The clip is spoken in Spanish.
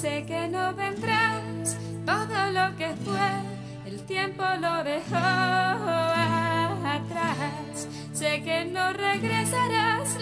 Sé que no vendrás, todo lo que fue, el tiempo lo dejó atrás. Sé que no regresarás